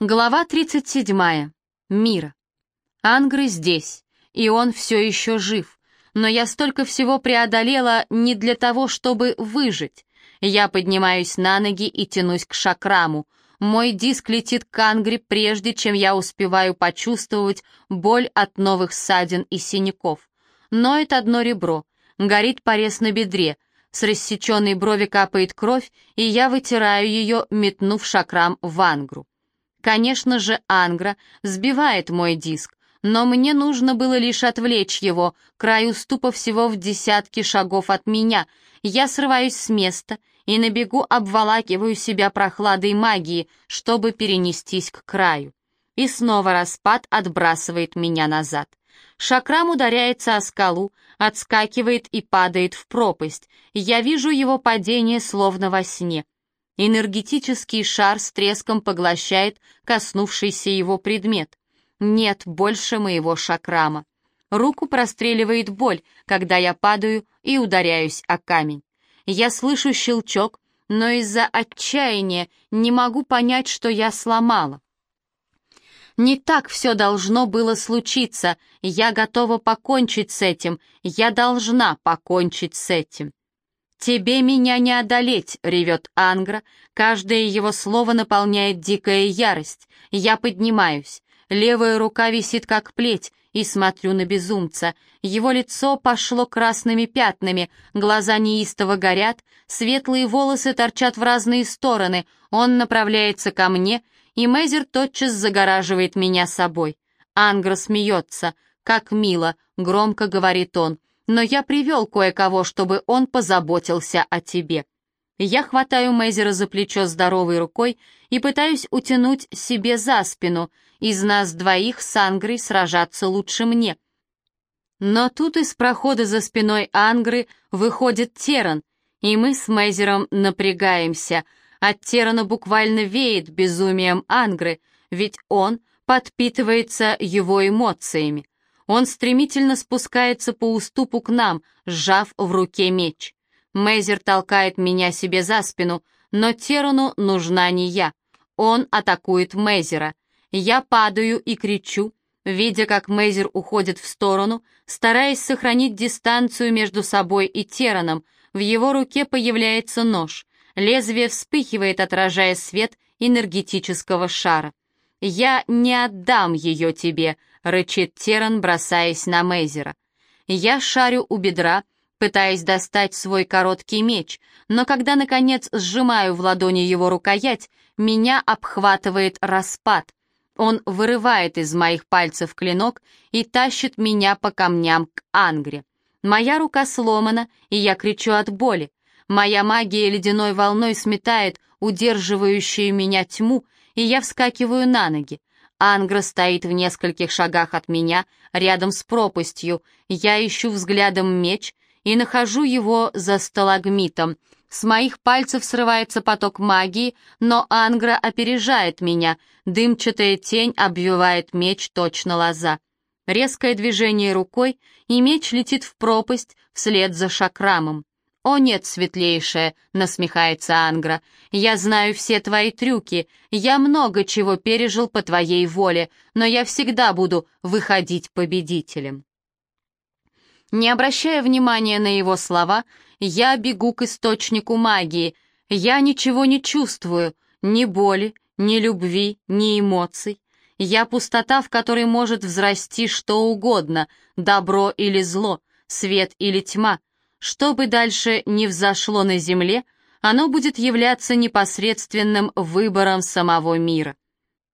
Глава 37. Мира. Ангры здесь, и он все еще жив. Но я столько всего преодолела не для того, чтобы выжить. Я поднимаюсь на ноги и тянусь к шакраму. Мой диск летит к Ангре, прежде чем я успеваю почувствовать боль от новых ссадин и синяков. Ноет одно ребро, горит порез на бедре, с рассеченной брови капает кровь, и я вытираю ее, метнув шакрам в Ангру. Конечно же, Ангра сбивает мой диск, но мне нужно было лишь отвлечь его, край уступа всего в десятки шагов от меня. Я срываюсь с места и на бегу обволакиваю себя прохладой магии, чтобы перенестись к краю. И снова распад отбрасывает меня назад. Шакрам ударяется о скалу, отскакивает и падает в пропасть. Я вижу его падение словно во сне — Энергетический шар с треском поглощает коснувшийся его предмет. Нет больше моего шакрама. Руку простреливает боль, когда я падаю и ударяюсь о камень. Я слышу щелчок, но из-за отчаяния не могу понять, что я сломала. Не так все должно было случиться. Я готова покончить с этим. Я должна покончить с этим. «Тебе меня не одолеть!» — ревет Ангра. Каждое его слово наполняет дикая ярость. Я поднимаюсь. Левая рука висит как плеть, и смотрю на безумца. Его лицо пошло красными пятнами, глаза неистово горят, светлые волосы торчат в разные стороны. Он направляется ко мне, и Мейзер тотчас загораживает меня собой. Ангра смеется. «Как мило!» — громко говорит он но я привел кое-кого, чтобы он позаботился о тебе. Я хватаю Мейзера за плечо здоровой рукой и пытаюсь утянуть себе за спину. Из нас двоих с Ангрой сражаться лучше мне. Но тут из прохода за спиной Ангры выходит Теран, и мы с Мейзером напрягаемся. От Терана буквально веет безумием Ангры, ведь он подпитывается его эмоциями. Он стремительно спускается по уступу к нам, сжав в руке меч. Мейзер толкает меня себе за спину, но Терану нужна не я. Он атакует Мейзера. Я падаю и кричу, видя, как Мейзер уходит в сторону, стараясь сохранить дистанцию между собой и Тераном. В его руке появляется нож. Лезвие вспыхивает, отражая свет энергетического шара. «Я не отдам ее тебе», — рычит Теран, бросаясь на Мейзера. Я шарю у бедра, пытаясь достать свой короткий меч, но когда, наконец, сжимаю в ладони его рукоять, меня обхватывает распад. Он вырывает из моих пальцев клинок и тащит меня по камням к Ангре. Моя рука сломана, и я кричу от боли. Моя магия ледяной волной сметает удерживающую меня тьму, и я вскакиваю на ноги. Ангра стоит в нескольких шагах от меня, рядом с пропастью. Я ищу взглядом меч и нахожу его за сталагмитом. С моих пальцев срывается поток магии, но Ангра опережает меня. Дымчатая тень обвивает меч точно лоза. Резкое движение рукой, и меч летит в пропасть вслед за шакрамом. «О нет, светлейшая», — насмехается Ангра, — «я знаю все твои трюки, я много чего пережил по твоей воле, но я всегда буду выходить победителем». Не обращая внимания на его слова, я бегу к источнику магии. Я ничего не чувствую, ни боли, ни любви, ни эмоций. Я пустота, в которой может взрасти что угодно, добро или зло, свет или тьма, что бы дальше ни взошло на Земле, оно будет являться непосредственным выбором самого мира.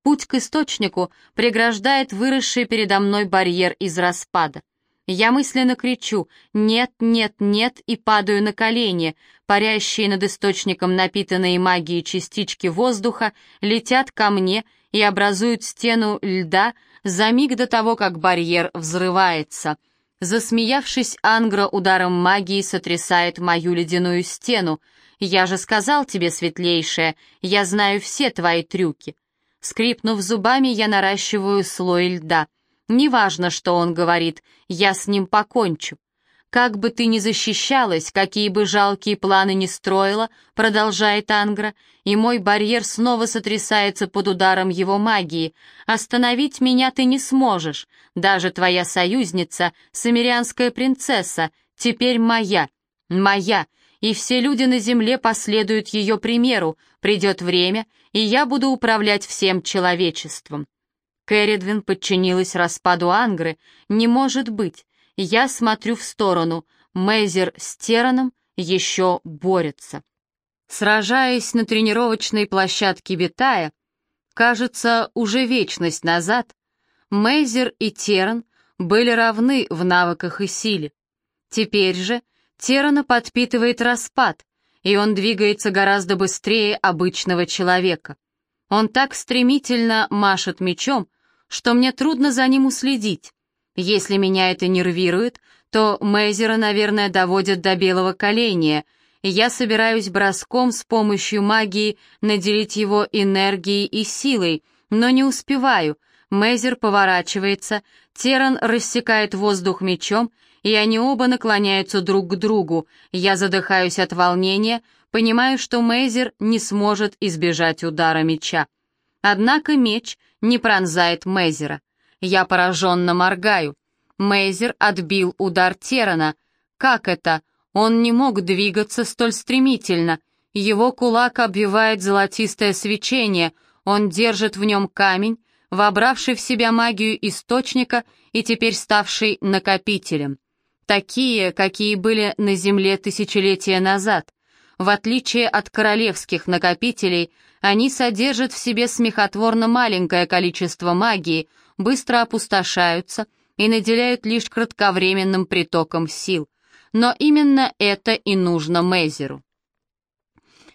Путь к источнику преграждает выросший передо мной барьер из распада. Я мысленно кричу «нет, нет, нет» и падаю на колени. Парящие над источником напитанные магией частички воздуха летят ко мне и образуют стену льда за миг до того, как барьер взрывается — Засмеявшись, Ангра ударом магии сотрясает мою ледяную стену. «Я же сказал тебе, светлейшая, я знаю все твои трюки». Скрипнув зубами, я наращиваю слой льда. Неважно, что он говорит, я с ним покончу. Как бы ты ни защищалась, какие бы жалкие планы ни строила, продолжает Ангра, и мой барьер снова сотрясается под ударом его магии. Остановить меня ты не сможешь. Даже твоя союзница, самирианская принцесса, теперь моя. Моя. И все люди на земле последуют ее примеру. Придет время, и я буду управлять всем человечеством. Кэрридвин подчинилась распаду Ангры. Не может быть. Я смотрю в сторону. Мейзер с Тераном еще борются. Сражаясь на тренировочной площадке Битая, кажется, уже вечность назад, Мейзер и Теран были равны в навыках и силе. Теперь же Терана подпитывает распад, и он двигается гораздо быстрее обычного человека. Он так стремительно машет мечом, что мне трудно за ним уследить. Если меня это нервирует, то Мейзера, наверное, доводят до белого коленя. Я собираюсь броском с помощью магии наделить его энергией и силой, но не успеваю. Мейзер поворачивается, Теран рассекает воздух мечом, и они оба наклоняются друг к другу. Я задыхаюсь от волнения, понимаю, что Мейзер не сможет избежать удара меча. Однако меч не пронзает Мейзера. Я пораженно моргаю. Мейзер отбил удар Терана. Как это? Он не мог двигаться столь стремительно. Его кулак обвивает золотистое свечение. Он держит в нем камень, вобравший в себя магию источника и теперь ставший накопителем. Такие, какие были на Земле тысячелетия назад. В отличие от королевских накопителей, они содержат в себе смехотворно маленькое количество магии — быстро опустошаются и наделяют лишь кратковременным притоком сил. Но именно это и нужно Мейзеру.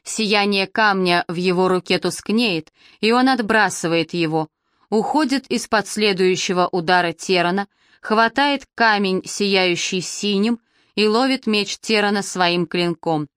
Сияние камня в его руке тускнеет, и он отбрасывает его, уходит из-под следующего удара Терана, хватает камень, сияющий синим, и ловит меч Терана своим клинком.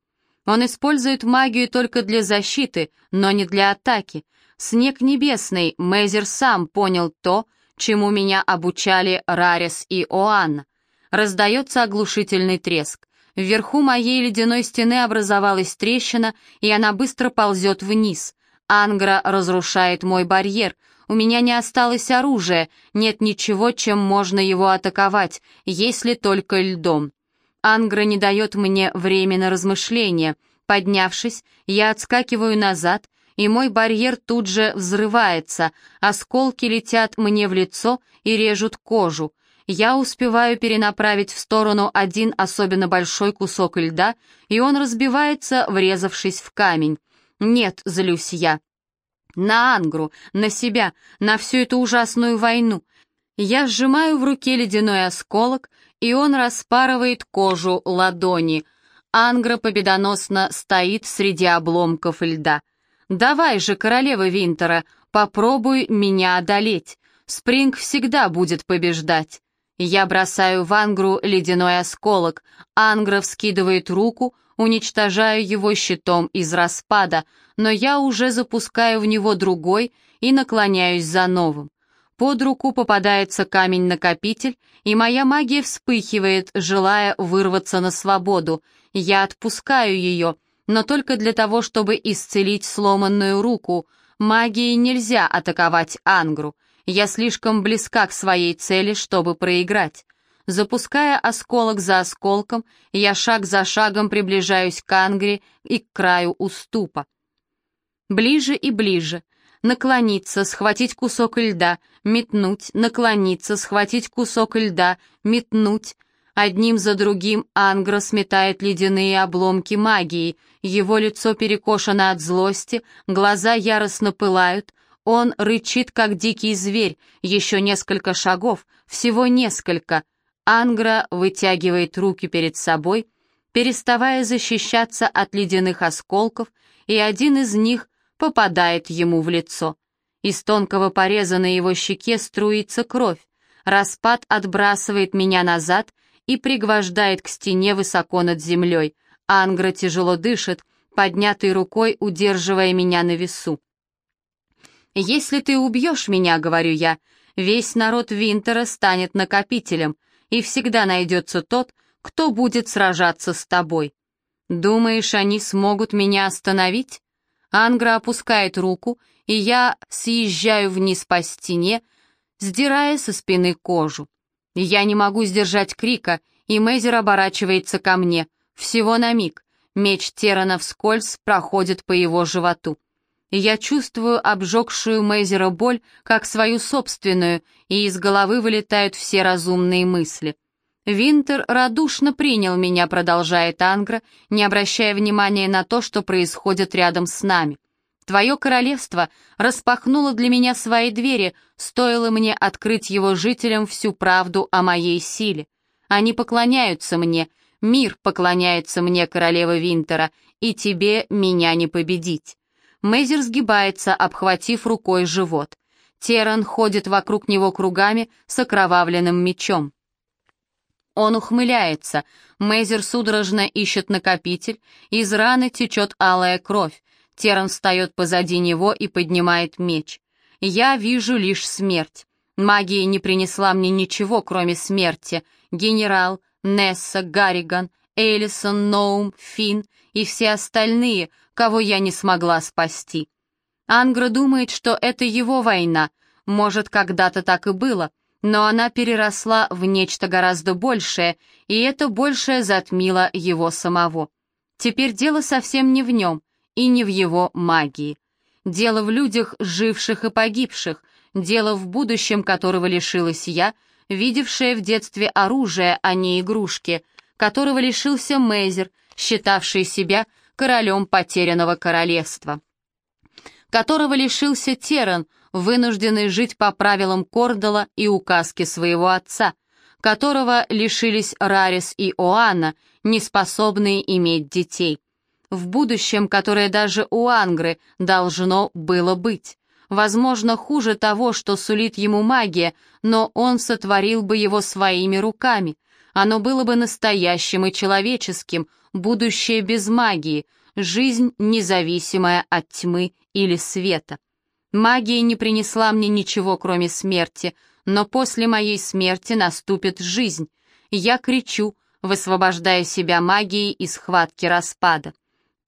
Он использует магию только для защиты, но не для атаки, Снег небесный, Мейзер сам понял то, чему меня обучали Рарис и Оанна. Раздается оглушительный треск. Вверху моей ледяной стены образовалась трещина, и она быстро ползет вниз. Ангра разрушает мой барьер. У меня не осталось оружия, нет ничего, чем можно его атаковать, если только льдом. Ангра не дает мне время на размышления. Поднявшись, я отскакиваю назад и мой барьер тут же взрывается, осколки летят мне в лицо и режут кожу. Я успеваю перенаправить в сторону один особенно большой кусок льда, и он разбивается, врезавшись в камень. Нет, злюсь я. На Ангру, на себя, на всю эту ужасную войну. Я сжимаю в руке ледяной осколок, и он распарывает кожу ладони. Ангра победоносно стоит среди обломков льда. «Давай же, королева Винтера, попробуй меня одолеть. Спринг всегда будет побеждать». Я бросаю в Ангру ледяной осколок. Ангра вскидывает руку, уничтожаю его щитом из распада, но я уже запускаю в него другой и наклоняюсь за новым. Под руку попадается камень-накопитель, и моя магия вспыхивает, желая вырваться на свободу. Я отпускаю ее, но только для того, чтобы исцелить сломанную руку. Магией нельзя атаковать Ангру. Я слишком близка к своей цели, чтобы проиграть. Запуская осколок за осколком, я шаг за шагом приближаюсь к Ангре и к краю уступа. Ближе и ближе. Наклониться, схватить кусок льда, метнуть, наклониться, схватить кусок льда, метнуть — Одним за другим Ангра сметает ледяные обломки магии, его лицо перекошено от злости, глаза яростно пылают, он рычит, как дикий зверь, еще несколько шагов, всего несколько. Ангра вытягивает руки перед собой, переставая защищаться от ледяных осколков, и один из них попадает ему в лицо. Из тонкого пореза на его щеке струится кровь. Распад отбрасывает меня назад, и пригвождает к стене высоко над землей. Ангра тяжело дышит, поднятой рукой удерживая меня на весу. «Если ты убьешь меня, — говорю я, — весь народ Винтера станет накопителем, и всегда найдется тот, кто будет сражаться с тобой. Думаешь, они смогут меня остановить? Ангра опускает руку, и я съезжаю вниз по стене, сдирая со спины кожу. Я не могу сдержать крика, и Мейзер оборачивается ко мне. Всего на миг. Меч Терана вскользь проходит по его животу. Я чувствую обжегшую Мейзера боль, как свою собственную, и из головы вылетают все разумные мысли. Винтер радушно принял меня, продолжает Ангра, не обращая внимания на то, что происходит рядом с нами. Твое королевство распахнуло для меня свои двери, стоило мне открыть его жителям всю правду о моей силе. Они поклоняются мне, мир поклоняется мне, королева Винтера, и тебе меня не победить. Мейзер сгибается, обхватив рукой живот. Теран ходит вокруг него кругами с окровавленным мечом. Он ухмыляется. Мейзер судорожно ищет накопитель, из раны течет алая кровь. Теран встает позади него и поднимает меч. Я вижу лишь смерть. Магия не принесла мне ничего, кроме смерти. Генерал, Несса, Гарриган, Элисон, Ноум, Финн и все остальные, кого я не смогла спасти. Ангра думает, что это его война. Может, когда-то так и было, но она переросла в нечто гораздо большее, и это большее затмило его самого. Теперь дело совсем не в нем и не в его магии. Дело в людях, живших и погибших, дело в будущем, которого лишилась я, видевшая в детстве оружие, а не игрушки, которого лишился Мейзер, считавший себя королем потерянного королевства, которого лишился Теран, вынужденный жить по правилам Кордала и указки своего отца, которого лишились Рарис и Оана, неспособные иметь детей. В будущем, которое даже у Ангры должно было быть. Возможно, хуже того, что сулит ему магия, но он сотворил бы его своими руками. Оно было бы настоящим и человеческим, будущее без магии, жизнь, независимая от тьмы или света. Магия не принесла мне ничего, кроме смерти, но после моей смерти наступит жизнь. Я кричу, высвобождая себя магией из схватки распада.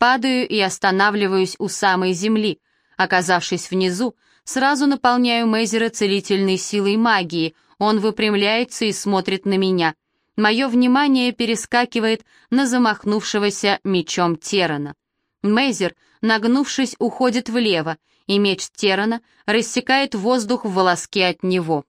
Падаю и останавливаюсь у самой земли. Оказавшись внизу, сразу наполняю Мейзера целительной силой магии. Он выпрямляется и смотрит на меня. Мое внимание перескакивает на замахнувшегося мечом Терана. Мейзер, нагнувшись, уходит влево, и меч Терана рассекает воздух в волоске от него.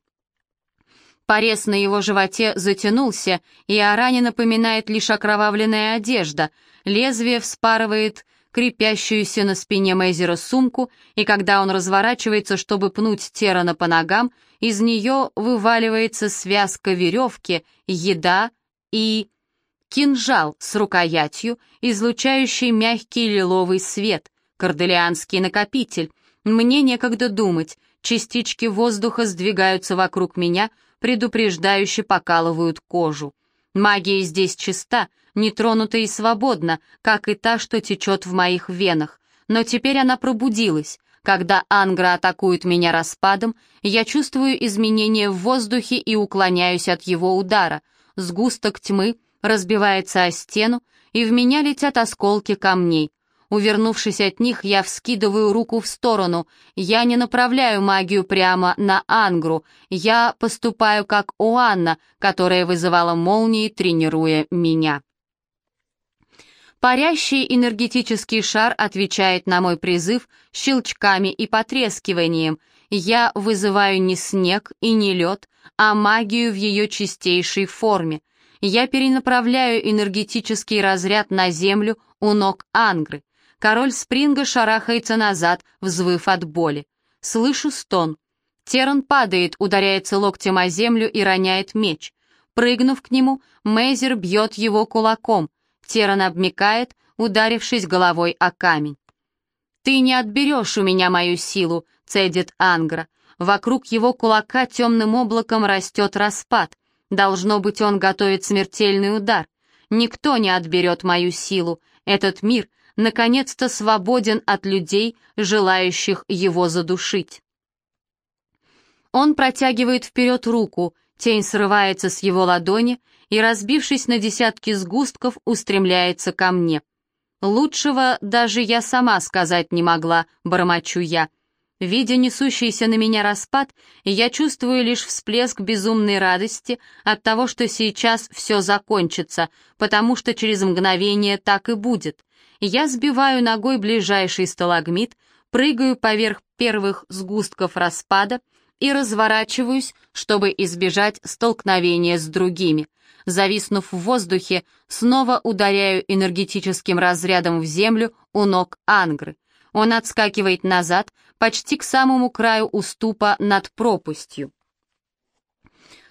Порез на его животе затянулся, и о ране напоминает лишь окровавленная одежда. Лезвие вспарывает крепящуюся на спине Мейзера сумку, и когда он разворачивается, чтобы пнуть Терана по ногам, из нее вываливается связка веревки, еда и... кинжал с рукоятью, излучающий мягкий лиловый свет, корделианский накопитель. Мне некогда думать, частички воздуха сдвигаются вокруг меня, предупреждающе покалывают кожу. Магия здесь чиста, нетронута и свободна, как и та, что течет в моих венах. Но теперь она пробудилась. Когда Ангра атакует меня распадом, я чувствую изменения в воздухе и уклоняюсь от его удара. Сгусток тьмы разбивается о стену, и в меня летят осколки камней. Увернувшись от них, я вскидываю руку в сторону. Я не направляю магию прямо на Ангру. Я поступаю как Уанна, которая вызывала молнии, тренируя меня. Парящий энергетический шар отвечает на мой призыв щелчками и потрескиванием. Я вызываю не снег и не лед, а магию в ее чистейшей форме. Я перенаправляю энергетический разряд на землю у ног Ангры. Король Спринга шарахается назад, взвыв от боли. Слышу стон. Теран падает, ударяется локтем о землю и роняет меч. Прыгнув к нему, Мейзер бьет его кулаком. Теран обмикает, ударившись головой о камень. «Ты не отберешь у меня мою силу», — цедит Ангра. Вокруг его кулака темным облаком растет распад. Должно быть, он готовит смертельный удар. Никто не отберет мою силу. Этот мир наконец-то свободен от людей, желающих его задушить. Он протягивает вперед руку, тень срывается с его ладони, и, разбившись на десятки сгустков, устремляется ко мне. Лучшего даже я сама сказать не могла, бормочу я. Видя несущийся на меня распад, я чувствую лишь всплеск безумной радости от того, что сейчас все закончится, потому что через мгновение так и будет. Я сбиваю ногой ближайший сталагмит, прыгаю поверх первых сгустков распада и разворачиваюсь, чтобы избежать столкновения с другими. Зависнув в воздухе, снова ударяю энергетическим разрядом в землю у ног Ангры. Он отскакивает назад, почти к самому краю уступа над пропастью.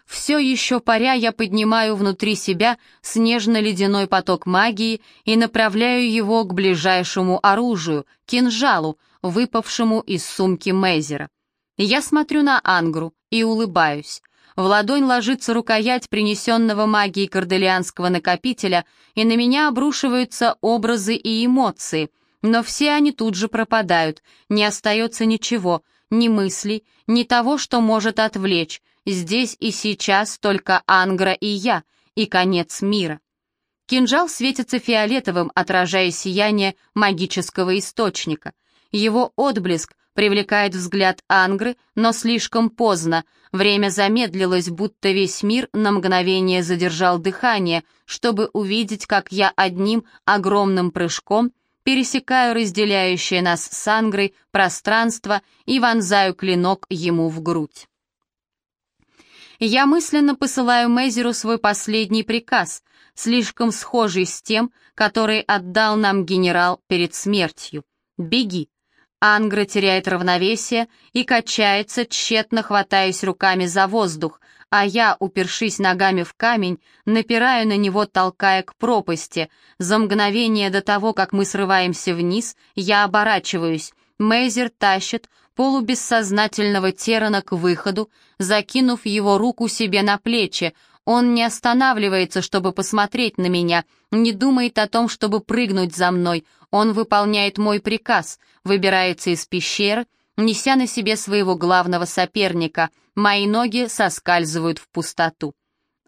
Все еще паря я поднимаю внутри себя снежно-ледяной поток магии и направляю его к ближайшему оружию, кинжалу, выпавшему из сумки Мейзера. Я смотрю на Ангру и улыбаюсь. В ладонь ложится рукоять принесенного магией корделианского накопителя, и на меня обрушиваются образы и эмоции — но все они тут же пропадают, не остается ничего, ни мыслей, ни того, что может отвлечь. Здесь и сейчас только Ангра и я, и конец мира. Кинжал светится фиолетовым, отражая сияние магического источника. Его отблеск привлекает взгляд Ангры, но слишком поздно. Время замедлилось, будто весь мир на мгновение задержал дыхание, чтобы увидеть, как я одним огромным прыжком — пересекаю разделяющее нас с Ангрой пространство и вонзаю клинок ему в грудь. Я мысленно посылаю Мейзеру свой последний приказ, слишком схожий с тем, который отдал нам генерал перед смертью. «Беги». Ангра теряет равновесие и качается, тщетно хватаясь руками за воздух, а я, упершись ногами в камень, напираю на него, толкая к пропасти. За мгновение до того, как мы срываемся вниз, я оборачиваюсь. Мейзер тащит полубессознательного Терана к выходу, закинув его руку себе на плечи. Он не останавливается, чтобы посмотреть на меня, не думает о том, чтобы прыгнуть за мной. Он выполняет мой приказ, выбирается из пещеры, неся на себе своего главного соперника. Мои ноги соскальзывают в пустоту.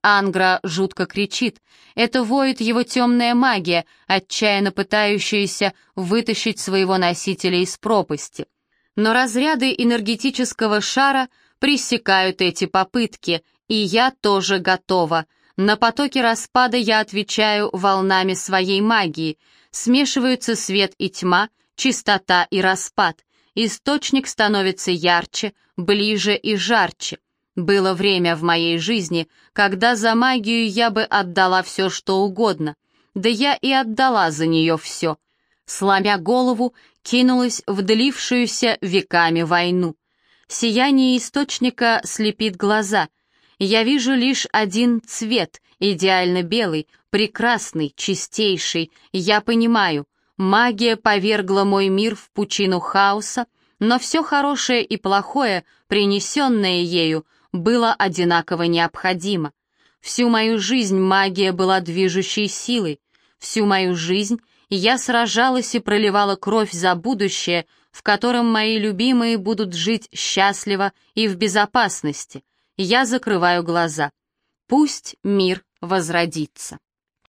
Ангра жутко кричит. Это воет его темная магия, отчаянно пытающаяся вытащить своего носителя из пропасти. Но разряды энергетического шара пресекают эти попытки, и я тоже готова. На потоки распада я отвечаю волнами своей магии. Смешиваются свет и тьма, чистота и распад. Источник становится ярче, ближе и жарче. Было время в моей жизни, когда за магию я бы отдала все, что угодно. Да я и отдала за нее все. Сломя голову, кинулась в длившуюся веками войну. Сияние источника слепит глаза. Я вижу лишь один цвет, идеально белый, прекрасный, чистейший. Я понимаю, Магия повергла мой мир в пучину хаоса, но все хорошее и плохое, принесенное ею, было одинаково необходимо. Всю мою жизнь магия была движущей силой. Всю мою жизнь я сражалась и проливала кровь за будущее, в котором мои любимые будут жить счастливо и в безопасности. Я закрываю глаза. Пусть мир возродится.